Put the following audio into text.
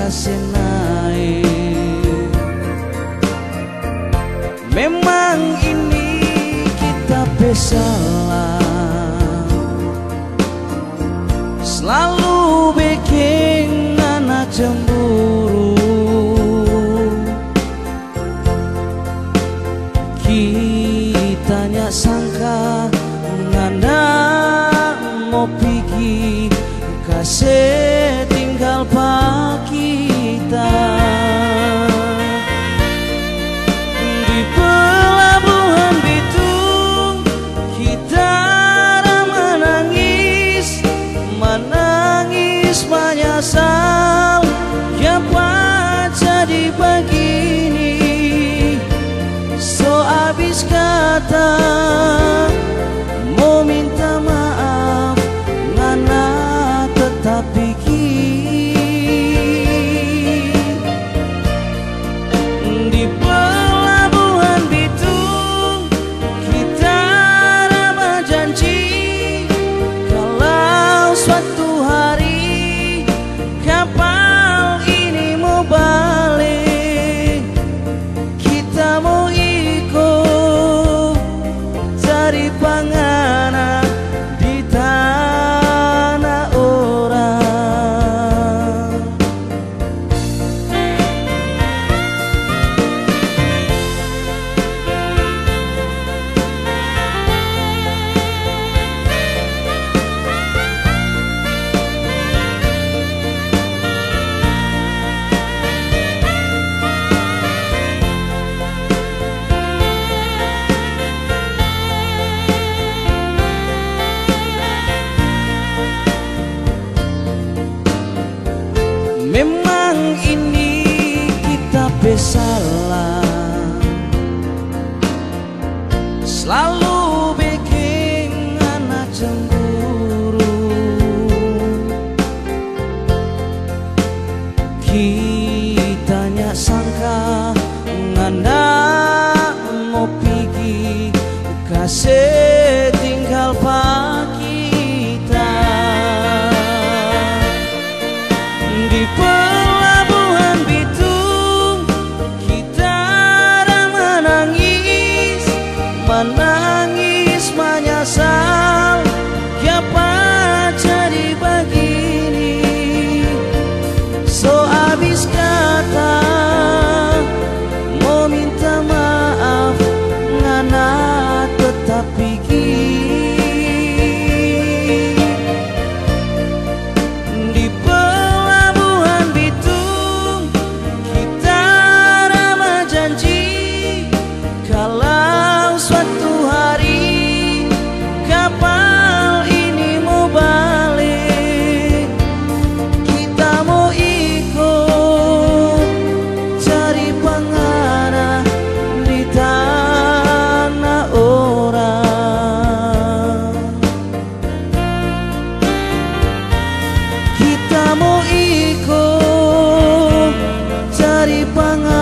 sekasenai Memang ini kita bersalah Selalu Kitanya sangka nganda mau pergi Kasih tinggal pak kita. Di pelabuhan Bitung Kita menangis Menangis menyesal Kenapa jadi begini. So habis kata You. kasih tinggal pak kita di pangalaman